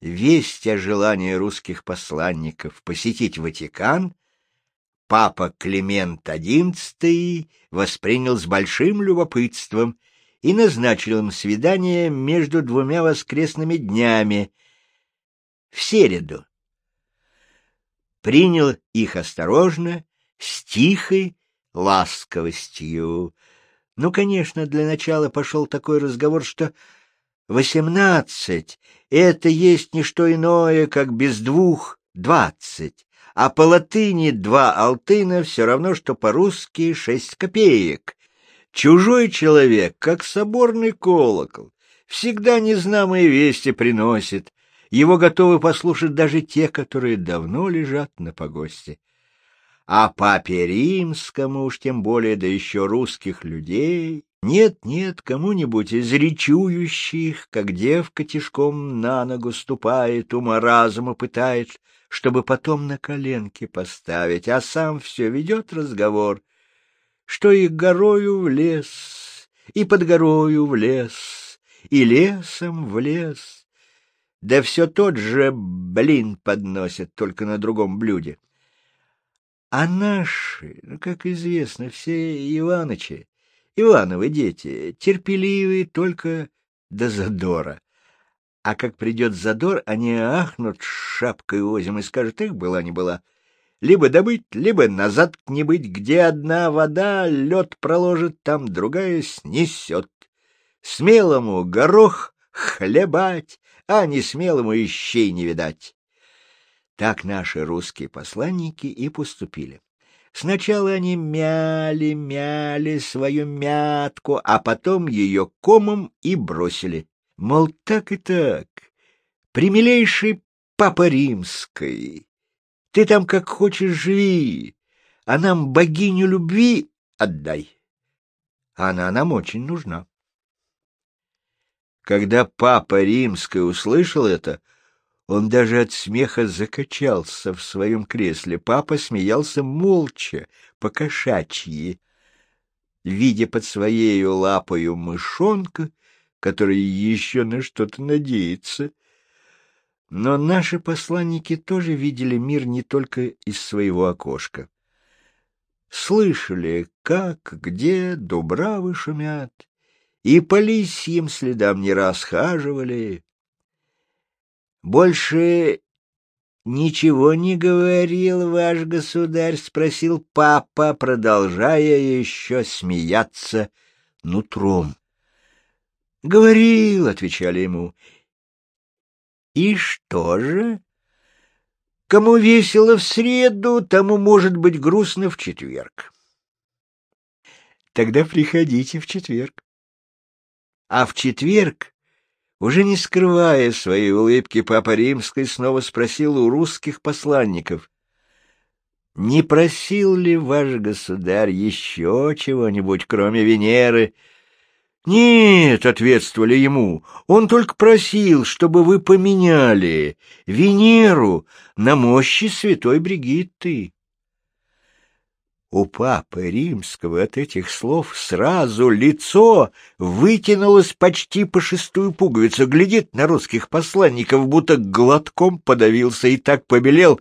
весть о желании русских посланников посетить Ватикан папа Климент XI воспринял с большим любопытством и назначил им свидание между двумя воскресными днями в середу. Принял их осторожно, с тихой ласковостью. Ну, конечно, для начала пошел такой разговор, что восемнадцать — это есть не что иное, как без двух двадцать, а по латыни два алтына все равно, что по-русски шесть копеек. Чужой человек, как соборный колокол, всегда незнамые вести приносит. Его готовы послушать даже те, которые давно лежат на погосте. А папе римскому, уж тем более, да еще русских людей, нет-нет, кому-нибудь из речующих, как девка тишком на ногу ступает, ума разума пытает, чтобы потом на коленки поставить, а сам все ведет разговор, что и горою в лес, и под горою в лес, и лесом в лес. Да все тот же блин подносят, только на другом блюде. А наши, ну, как известно, все Иванычи, Ивановы дети, терпеливые только до задора. А как придет задор, они ахнут шапкой озим и скажут, их была не была. Либо добыть, либо назад не быть, где одна вода лед проложит, там другая снесет. Смелому горох хлебать, а не смелому ищей не видать. Так наши русские посланники и поступили. Сначала они мяли, мяли свою мятку, а потом ее комом и бросили. Мол, так и так, примилейший папа римской, ты там как хочешь живи, а нам богиню любви отдай. Она нам очень нужна. Когда папа римской услышал это, он даже от смеха закачался в своем кресле. Папа смеялся молча, по-кошачьи. Видя под своей лапою мышонка, который еще на что-то надеется. Но наши посланники тоже видели мир не только из своего окошка. Слышали, как, где дубравы шумят, и по лисьим следам не расхаживали, больше ничего не говорил ваш государь? — спросил папа, продолжая еще смеяться нутром. — Говорил, — отвечали ему. — И что же? Кому весело в среду, тому может быть грустно в четверг. Тогда приходите в четверг. А в четверг уже не скрывая своей улыбки, Папа Римской снова спросил у русских посланников, «Не просил ли ваш государь еще чего-нибудь, кроме Венеры?» «Нет», — ответствовали ему, — «он только просил, чтобы вы поменяли Венеру на мощи святой Бригитты». У папы римского от этих слов сразу лицо вытянулось почти по шестую пуговицу, глядит на русских посланников, будто глотком подавился и так побелел,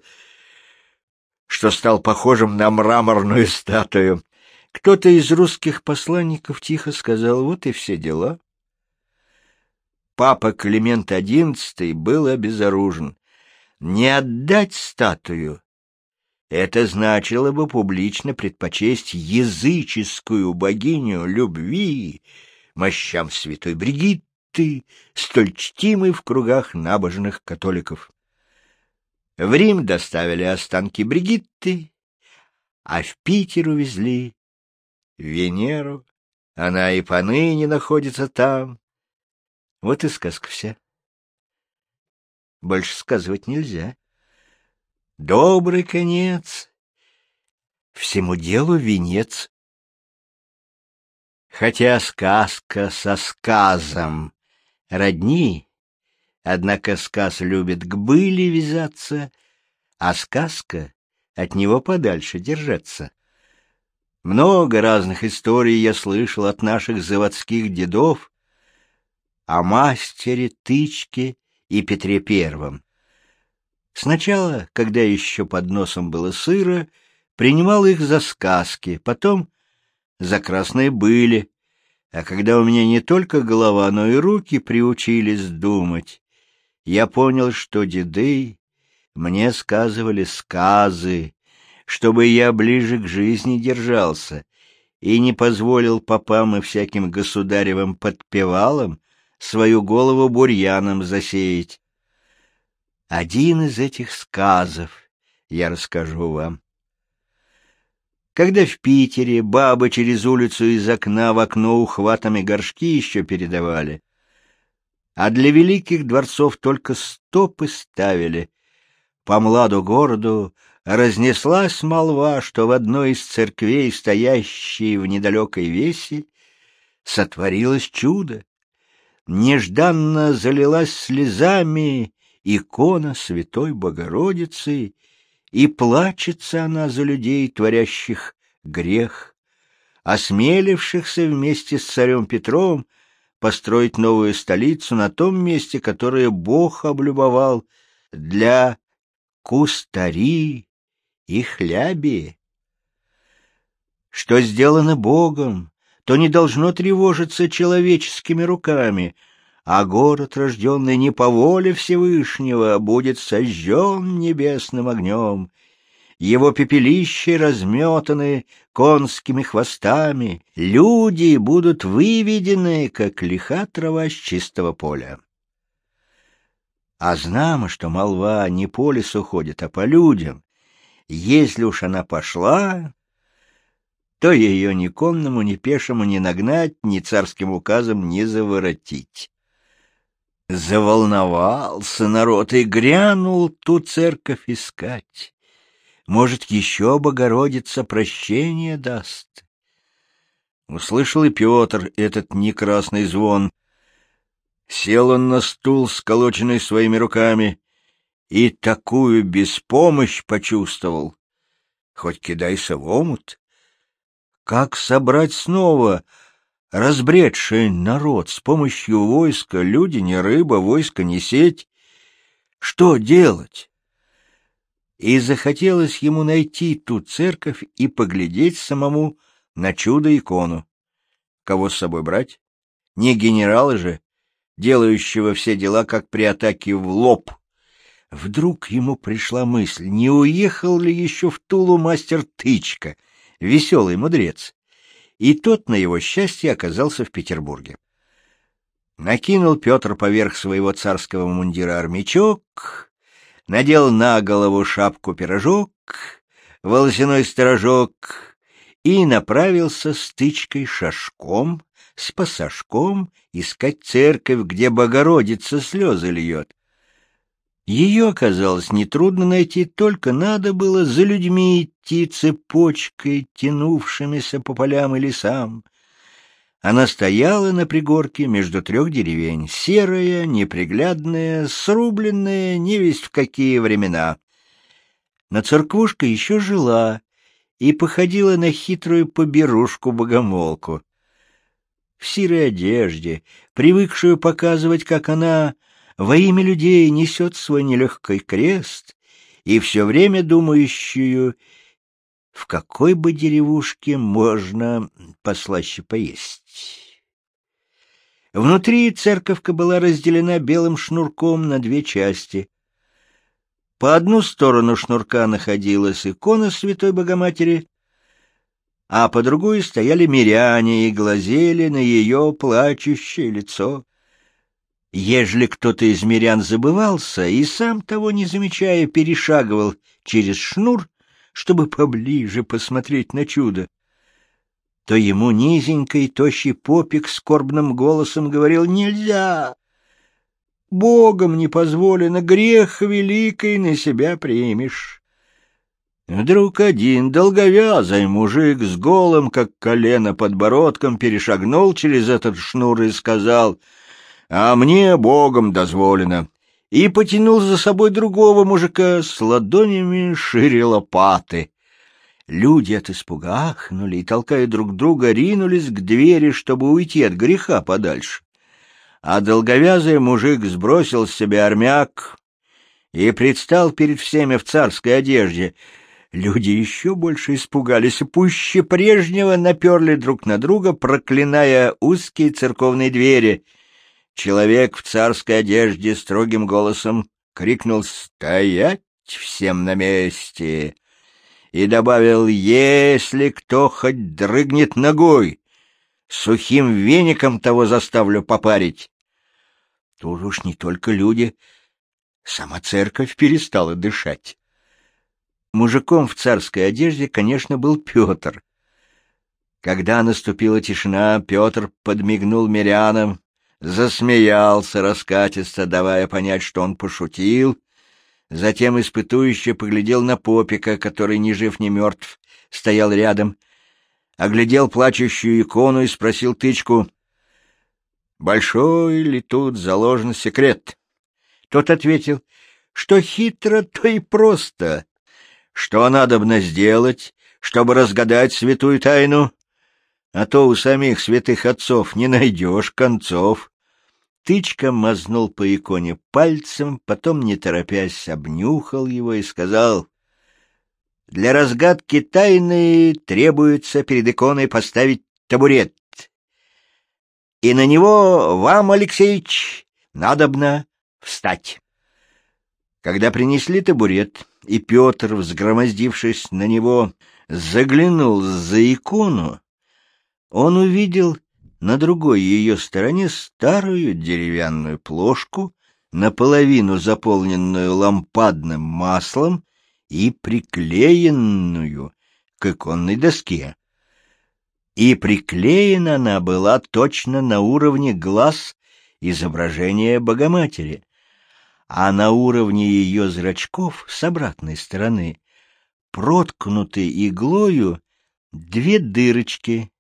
что стал похожим на мраморную статую. Кто-то из русских посланников тихо сказал, вот и все дела. Папа Климент XI был обезоружен. Не отдать статую это значило бы публично предпочесть языческую богиню любви мощам святой Бригитты, столь чтимой в кругах набожных католиков. В Рим доставили останки Бригитты, а в Питер увезли Венеру. Она и поныне находится там. Вот и сказка вся. Больше сказывать нельзя. Добрый конец, всему делу венец. Хотя сказка со сказом родни, однако сказ любит к были вязаться, а сказка от него подальше держаться. Много разных историй я слышал от наших заводских дедов о мастере тычке и Петре Первом. Сначала, когда еще под носом было сыро, принимал их за сказки, потом за красные были, а когда у меня не только голова, но и руки приучились думать, я понял, что деды мне сказывали сказы, чтобы я ближе к жизни держался и не позволил попам и всяким государевым подпевалам свою голову бурьяном засеять. Один из этих сказов я расскажу вам. Когда в Питере бабы через улицу из окна в окно ухватами горшки еще передавали, а для великих дворцов только стопы ставили, по младу городу разнеслась молва, что в одной из церквей, стоящей в недалекой весе, сотворилось чудо. Нежданно залилась слезами икона Святой Богородицы, и плачется она за людей, творящих грех, осмелившихся вместе с царем Петром построить новую столицу на том месте, которое Бог облюбовал для кустари и хляби. Что сделано Богом, то не должно тревожиться человеческими руками, а город, рожденный не по воле Всевышнего, будет сожжен небесным огнем. Его пепелища разметаны конскими хвостами, люди будут выведены, как лиха трава с чистого поля. А знамо, что молва не по лесу ходит, а по людям. Если уж она пошла, то ее ни конному, ни пешему не нагнать, ни царским указом не заворотить. Заволновался народ и грянул ту церковь искать. Может, еще Богородица прощение даст. Услышал и Петр этот некрасный звон, Сел он на стул, сколоченный своими руками, и такую беспомощь почувствовал. Хоть кидайся в омут. Как собрать снова разбредший народ с помощью войска? Люди не рыба, войско не сеть. Что делать? И захотелось ему найти ту церковь и поглядеть самому на чудо-икону. Кого с собой брать? Не генералы же, делающего все дела, как при атаке в лоб. Вдруг ему пришла мысль, не уехал ли еще в Тулу мастер Тычка, веселый мудрец. И тот, на его счастье, оказался в Петербурге. Накинул Петр поверх своего царского мундира армячок, надел на голову шапку-пирожок, волосяной сторожок и направился с тычкой шашком с пассажком искать церковь, где Богородица слезы льет. Ее оказалось нетрудно найти, только надо было за людьми идти цепочкой, тянувшимися по полям и лесам. Она стояла на пригорке между трех деревень, серая, неприглядная, срубленная, не весть в какие времена. Но церквушка еще жила и походила на хитрую поберушку-богомолку в серой одежде, привыкшую показывать, как она во имя людей несет свой нелегкий крест, и все время думающую, в какой бы деревушке можно послаще поесть. Внутри церковка была разделена белым шнурком на две части. По одну сторону шнурка находилась икона Святой Богоматери, а по другую стояли миряне и глазели на ее плачущее лицо. Ежели кто-то из мирян забывался и сам того не замечая перешагивал через шнур, чтобы поближе посмотреть на чудо, то ему низенький тощий попик скорбным голосом говорил «Нельзя! Богом не позволено, грех великий на себя примешь». Вдруг один долговязый мужик с голым, как колено, подбородком перешагнул через этот шнур и сказал, «А мне Богом дозволено», и потянул за собой другого мужика с ладонями шире лопаты. Люди от испуга ахнули и, толкая друг друга, ринулись к двери, чтобы уйти от греха подальше. а долговязый мужик сбросил с себя армяк и предстал перед всеми в царской одежде. Люди еще больше испугались и пуще прежнего наперли друг на друга, проклиная узкие церковные двери. Человек в царской одежде строгим голосом крикнул «Стоять всем на месте!» и добавил «Если кто хоть дрыгнет ногой, сухим веником того заставлю попарить». Тут уж не только люди, сама церковь перестала дышать. Мужиком в царской одежде, конечно, был Петр. Когда наступила тишина, Петр подмигнул мирянам, засмеялся раскатисто, давая понять, что он пошутил, затем испытующе поглядел на попика, который, ни жив, ни мертв, стоял рядом, оглядел плачущую икону и спросил тычку, «Большой ли тут заложен секрет?» Тот ответил, что хитро, то и просто. Что надобно сделать, чтобы разгадать святую тайну? А то у самих святых отцов не найдешь концов. Тычка мазнул по иконе пальцем, потом, не торопясь, обнюхал его и сказал, «Для разгадки тайны требуется перед иконой поставить табурет. И на него вам, Алексеич, надобно встать». Когда принесли табурет, и Петр, взгромоздившись на него, заглянул за икону, он увидел на другой ее стороне старую деревянную плошку, наполовину заполненную лампадным маслом и приклеенную к иконной доске. И приклеена она была точно на уровне глаз изображения Богоматери, а на уровне ее зрачков с обратной стороны проткнуты иглою две дырочки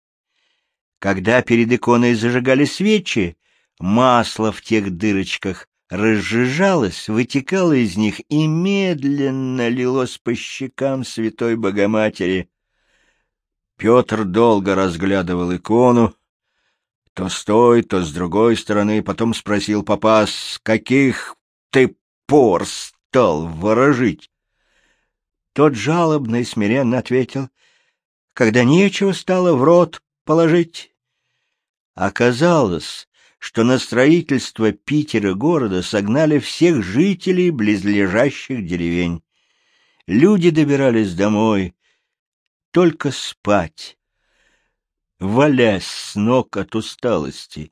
когда перед иконой зажигали свечи, масло в тех дырочках разжижалось, вытекало из них и медленно лилось по щекам святой Богоматери. Петр долго разглядывал икону, то с той, то с другой стороны, потом спросил папа, с каких ты пор стал ворожить? Тот жалобно и смиренно ответил, когда нечего стало в рот положить. Оказалось, что на строительство Питера города согнали всех жителей близлежащих деревень. Люди добирались домой только спать, валясь с ног от усталости.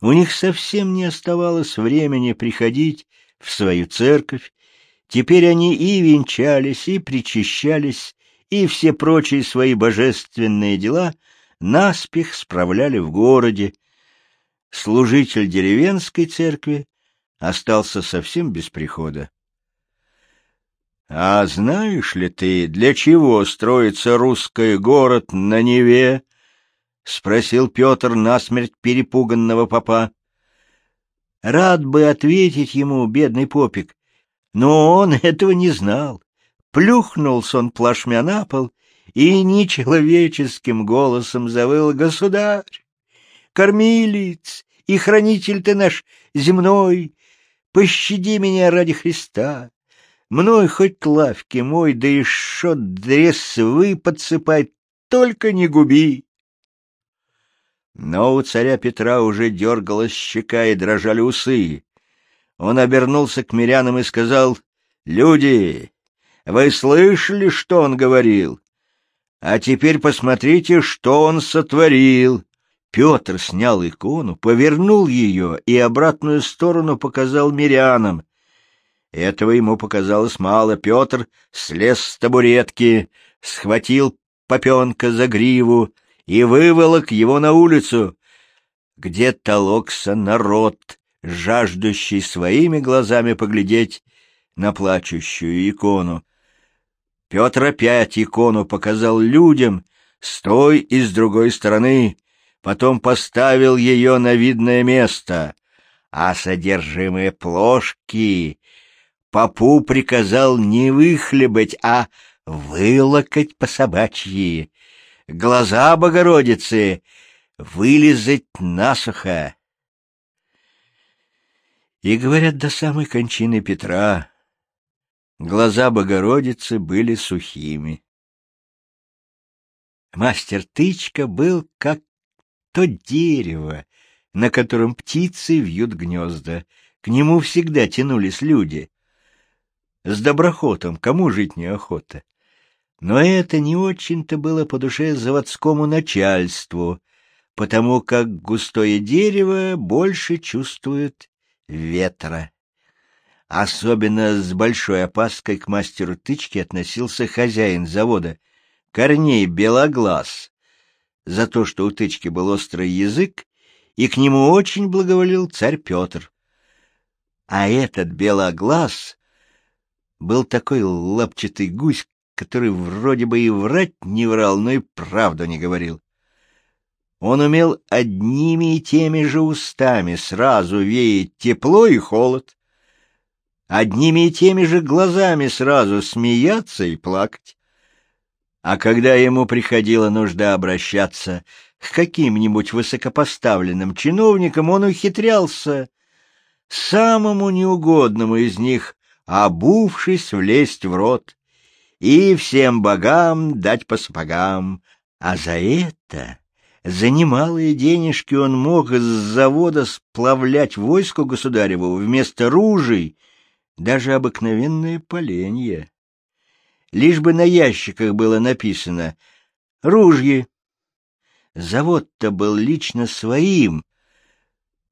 У них совсем не оставалось времени приходить в свою церковь. Теперь они и венчались, и причащались, и все прочие свои божественные дела — наспех справляли в городе. Служитель деревенской церкви остался совсем без прихода. — А знаешь ли ты, для чего строится русский город на Неве? — спросил Петр насмерть перепуганного попа. Рад бы ответить ему бедный попик, но он этого не знал. Плюхнулся он плашмя на пол и нечеловеческим голосом завыл «Государь! Кормилец и хранитель ты наш земной! Пощади меня ради Христа! Мной хоть лавки мой, да и шо дресвы подсыпать, только не губи!» Но у царя Петра уже дергалась щека и дрожали усы. Он обернулся к мирянам и сказал, «Люди, вы слышали, что он говорил? А теперь посмотрите, что он сотворил. Петр снял икону, повернул ее и обратную сторону показал мирянам. Этого ему показалось мало. Петр слез с табуретки, схватил попенка за гриву и выволок его на улицу, где толокся народ, жаждущий своими глазами поглядеть на плачущую икону. Петр опять икону показал людям с той и с другой стороны, потом поставил ее на видное место, а содержимое плошки попу приказал не выхлебать, а вылокать по собачьи, глаза Богородицы вылезать насухо. И, говорят, до самой кончины Петра глаза Богородицы были сухими. Мастер Тычка был как то дерево, на котором птицы вьют гнезда. К нему всегда тянулись люди. С доброхотом кому жить неохота? Но это не очень-то было по душе заводскому начальству, потому как густое дерево больше чувствует ветра. Особенно с большой опаской к мастеру тычки относился хозяин завода, Корней Белоглаз, за то, что у тычки был острый язык, и к нему очень благоволил царь Петр. А этот Белоглаз был такой лапчатый гусь, который вроде бы и врать не врал, но и правду не говорил. Он умел одними и теми же устами сразу веять тепло и холод, одними и теми же глазами сразу смеяться и плакать. А когда ему приходила нужда обращаться к каким-нибудь высокопоставленным чиновникам, он ухитрялся самому неугодному из них, обувшись, влезть в рот и всем богам дать по сапогам. А за это, за немалые денежки он мог из завода сплавлять войску государеву вместо ружей даже обыкновенные поленья. Лишь бы на ящиках было написано «Ружье». Завод-то был лично своим,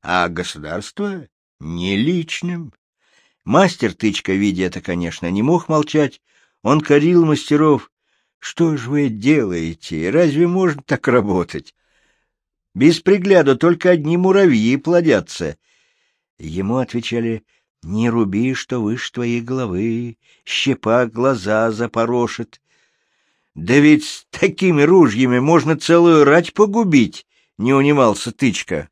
а государство — не личным. Мастер Тычка, видя это, конечно, не мог молчать. Он корил мастеров. «Что ж вы делаете? Разве можно так работать? Без пригляду только одни муравьи плодятся». Ему отвечали не руби, что выше твоей головы, щепа глаза запорошит. Да ведь с такими ружьями можно целую рать погубить, не унимался тычка.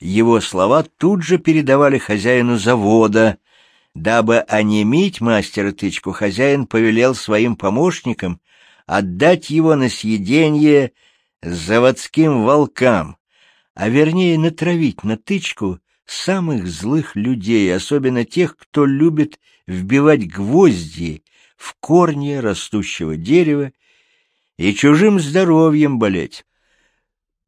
Его слова тут же передавали хозяину завода. Дабы онемить мастера тычку, хозяин повелел своим помощникам отдать его на съедение заводским волкам, а вернее натравить на тычку самых злых людей, особенно тех, кто любит вбивать гвозди в корни растущего дерева и чужим здоровьем болеть.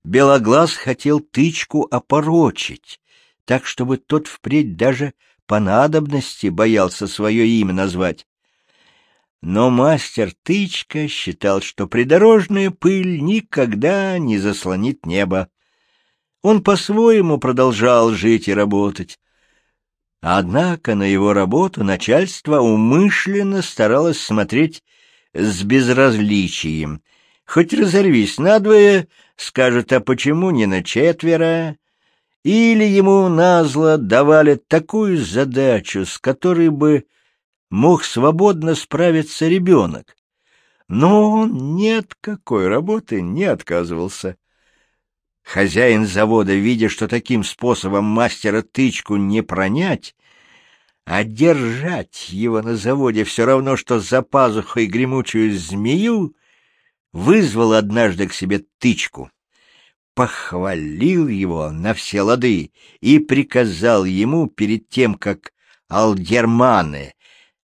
Белоглаз хотел тычку опорочить, так, чтобы тот впредь даже по надобности боялся свое имя назвать. Но мастер Тычка считал, что придорожная пыль никогда не заслонит небо. Он по-своему продолжал жить и работать. Однако на его работу начальство умышленно старалось смотреть с безразличием. Хоть разорвись надвое, скажет, а почему не на четверо? Или ему назло давали такую задачу, с которой бы мог свободно справиться ребенок. Но он ни от какой работы не отказывался. Хозяин завода, видя, что таким способом мастера тычку не пронять, а держать его на заводе все равно, что за пазухой гремучую змею, вызвал однажды к себе тычку, похвалил его на все лады и приказал ему перед тем, как алдерманы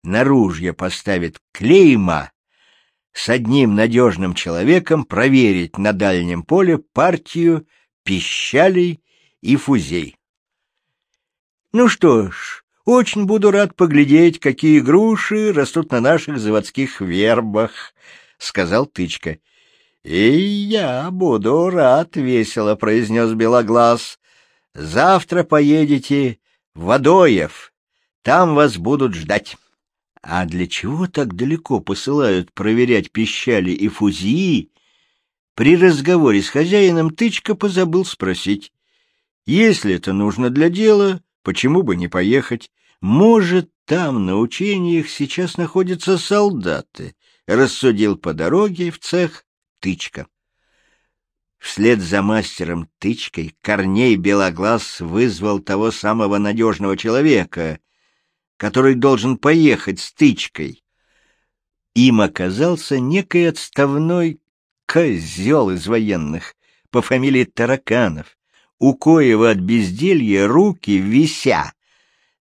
на ружье поставят клейма, с одним надежным человеком проверить на дальнем поле партию пищалей и фузей. Ну что ж, очень буду рад поглядеть, какие груши растут на наших заводских вербах, — сказал Тычка. — И я буду рад, — весело произнес Белоглаз. — Завтра поедете в Водоев, там вас будут ждать. А для чего так далеко посылают проверять пищали и фузии, при разговоре с хозяином Тычка позабыл спросить. Если это нужно для дела, почему бы не поехать? Может, там на учениях сейчас находятся солдаты, рассудил по дороге в цех Тычка. Вслед за мастером Тычкой Корней Белоглаз вызвал того самого надежного человека, который должен поехать с Тычкой. Им оказался некий отставной козел из военных, по фамилии Тараканов, у коего от безделья руки, вися,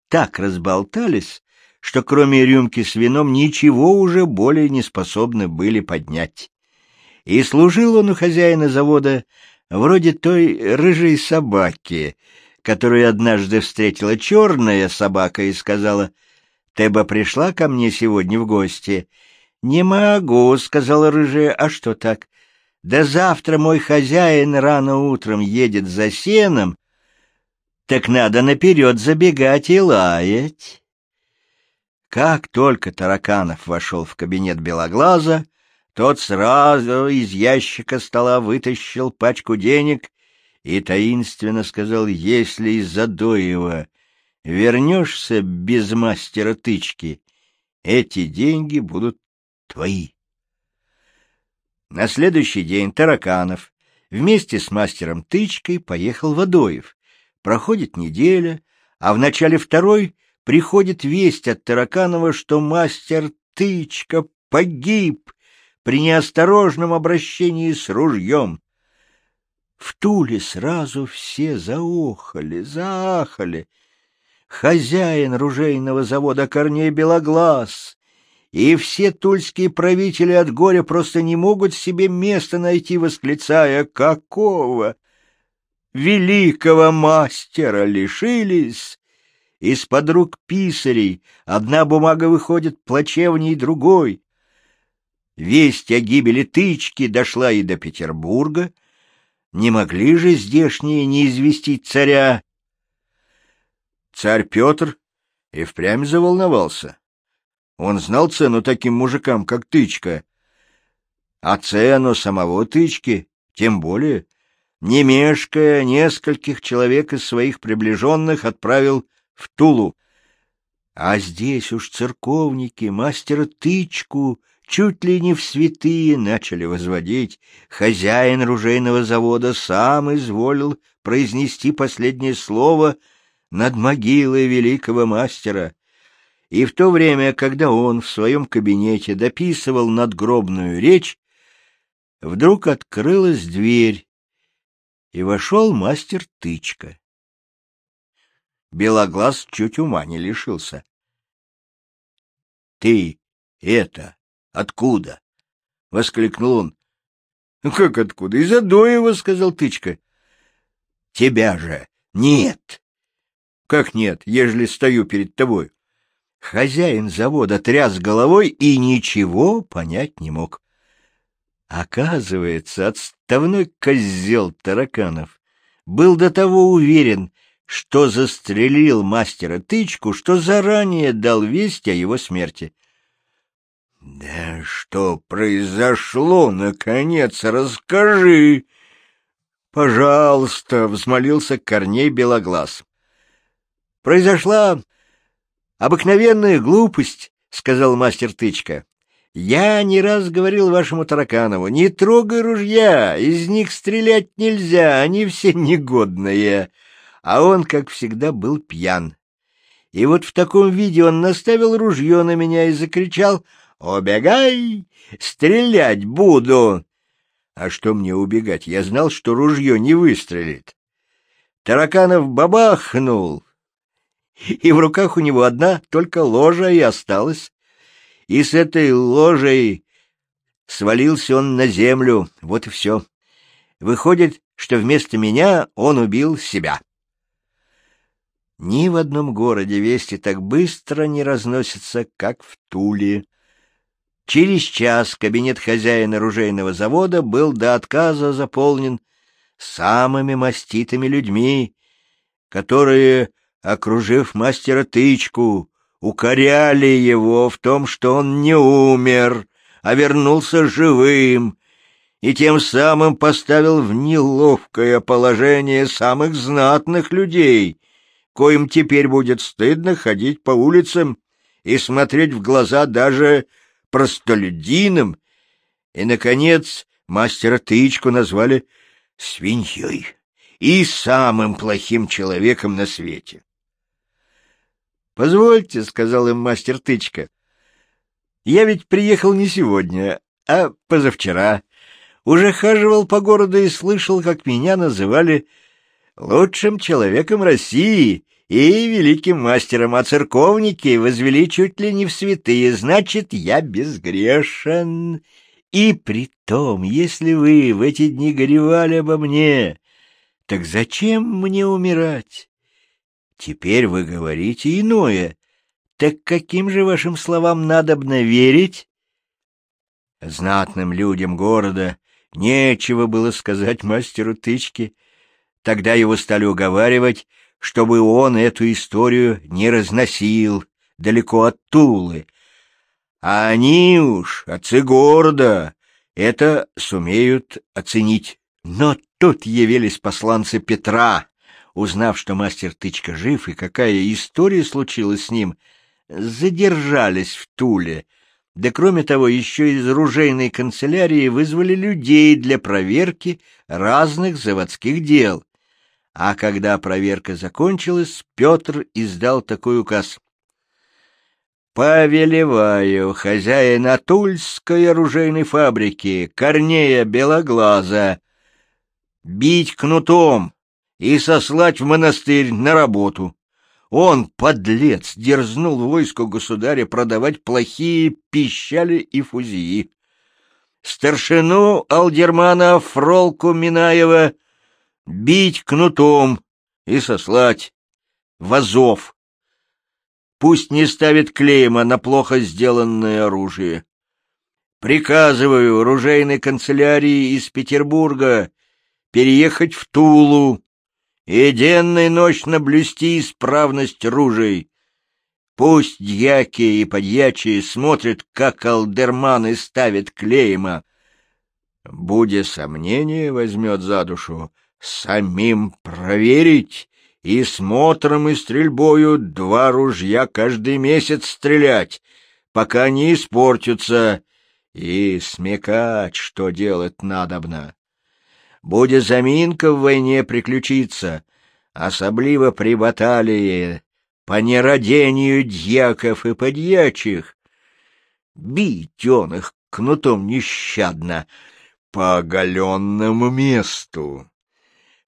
так разболтались, что кроме рюмки с вином ничего уже более не способны были поднять. И служил он у хозяина завода вроде той рыжей собаки, которую однажды встретила черная собака и сказала, «Ты бы пришла ко мне сегодня в гости?» «Не могу», — сказала рыжая, «а что так?» «Да завтра мой хозяин рано утром едет за сеном, так надо наперед забегать и лаять». Как только Тараканов вошел в кабинет Белоглаза, тот сразу из ящика стола вытащил пачку денег и таинственно сказал, если из Задоева вернешься без мастера тычки, эти деньги будут твои. На следующий день Тараканов вместе с мастером тычкой поехал в Адоев. Проходит неделя, а в начале второй приходит весть от Тараканова, что мастер тычка погиб при неосторожном обращении с ружьем. В Туле сразу все заохали, заахали. Хозяин ружейного завода Корней Белоглаз и все тульские правители от горя просто не могут себе места найти, восклицая «Какого?» Великого мастера лишились, из-под рук писарей одна бумага выходит плачевней другой. Весть о гибели тычки дошла и до Петербурга. Не могли же здешние не известить царя. Царь Петр и впрямь заволновался. Он знал цену таким мужикам, как тычка. А цену самого тычки, тем более, не мешкая, нескольких человек из своих приближенных отправил в Тулу. А здесь уж церковники мастера тычку чуть ли не в святые начали возводить. Хозяин ружейного завода сам изволил произнести последнее слово над могилой великого мастера. И в то время, когда он в своем кабинете дописывал надгробную речь, вдруг открылась дверь, и вошел мастер тычка. Белоглаз чуть ума не лишился. — Ты это откуда? — воскликнул он. — Как откуда? Из Адоева, — сказал Тычка. — Тебя же нет. — Как нет, ежели стою перед тобой? Хозяин завода тряс головой и ничего понять не мог. Оказывается, отставной козел Тараканов был до того уверен, что застрелил мастера тычку, что заранее дал весть о его смерти. — Да что произошло, наконец, расскажи! — Пожалуйста, — взмолился Корней Белоглаз. — Произошла обыкновенная глупость, — сказал мастер тычка. — Я не раз говорил вашему Тараканову, не трогай ружья, из них стрелять нельзя, они все негодные а он, как всегда, был пьян. И вот в таком виде он наставил ружье на меня и закричал «Убегай! Стрелять буду!» А что мне убегать? Я знал, что ружье не выстрелит. Тараканов бабахнул, и в руках у него одна только ложа и осталась. И с этой ложей свалился он на землю, вот и все. Выходит, что вместо меня он убил себя. Ни в одном городе вести так быстро не разносятся, как в Туле. Через час кабинет хозяина оружейного завода был до отказа заполнен самыми маститыми людьми, которые, окружив мастера тычку, укоряли его в том, что он не умер, а вернулся живым, и тем самым поставил в неловкое положение самых знатных людей — коим теперь будет стыдно ходить по улицам и смотреть в глаза даже простолюдинам. И, наконец, мастера Тычку назвали свиньей и самым плохим человеком на свете. — Позвольте, — сказал им мастер Тычка, — я ведь приехал не сегодня, а позавчера. Уже хаживал по городу и слышал, как меня называли лучшим человеком России и великим мастером, а церковники возвели чуть ли не в святые, значит, я безгрешен. И при том, если вы в эти дни горевали обо мне, так зачем мне умирать? Теперь вы говорите иное. Так каким же вашим словам надобно верить? Знатным людям города нечего было сказать мастеру тычки. Тогда его стали уговаривать, чтобы он эту историю не разносил далеко от Тулы. А они уж, отцы города, это сумеют оценить. Но тут явились посланцы Петра, узнав, что мастер Тычка жив и какая история случилась с ним, задержались в Туле, да кроме того еще из ружейной канцелярии вызвали людей для проверки разных заводских дел. А когда проверка закончилась, Петр издал такой указ. «Повелеваю хозяина Тульской оружейной фабрики Корнея Белоглаза бить кнутом и сослать в монастырь на работу. Он, подлец, дерзнул войску государя продавать плохие пищали и фузии. Старшину Алдермана Фролку Минаева бить кнутом и сослать в Азов. Пусть не ставит клейма на плохо сделанное оружие. Приказываю оружейной канцелярии из Петербурга переехать в Тулу и денно и ночно блюсти исправность ружей. Пусть дьяки и подьячие смотрят, как алдерманы ставят клейма. Буде сомнение, возьмет за душу, самим проверить и смотром и стрельбою два ружья каждый месяц стрелять, пока не испортятся, и смекать, что делать надобно. Будет заминка в войне приключиться, особливо при баталии, по нерадению дьяков и подьячих. Бить он их кнутом нещадно по оголенному месту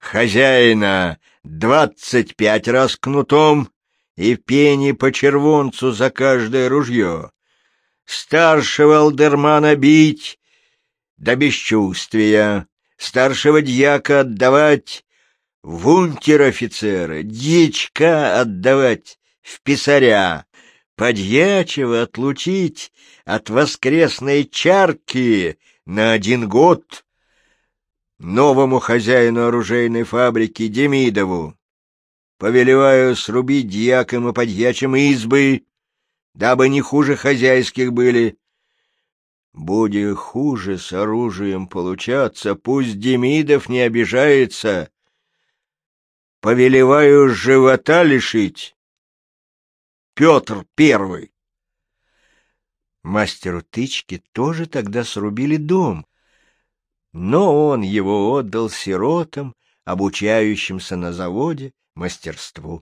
хозяина двадцать пять раз кнутом и пени по червонцу за каждое ружье, старшего алдермана бить до бесчувствия, старшего дьяка отдавать в унтер-офицера, дьячка отдавать в писаря, подьячего отлучить от воскресной чарки на один год новому хозяину оружейной фабрики Демидову. Повелеваю срубить дьякам и подьячим избы, дабы не хуже хозяйских были. Будет хуже с оружием получаться, пусть Демидов не обижается. Повелеваю живота лишить. Петр Первый. Мастеру тычки тоже тогда срубили дом, но он его отдал сиротам, обучающимся на заводе мастерству.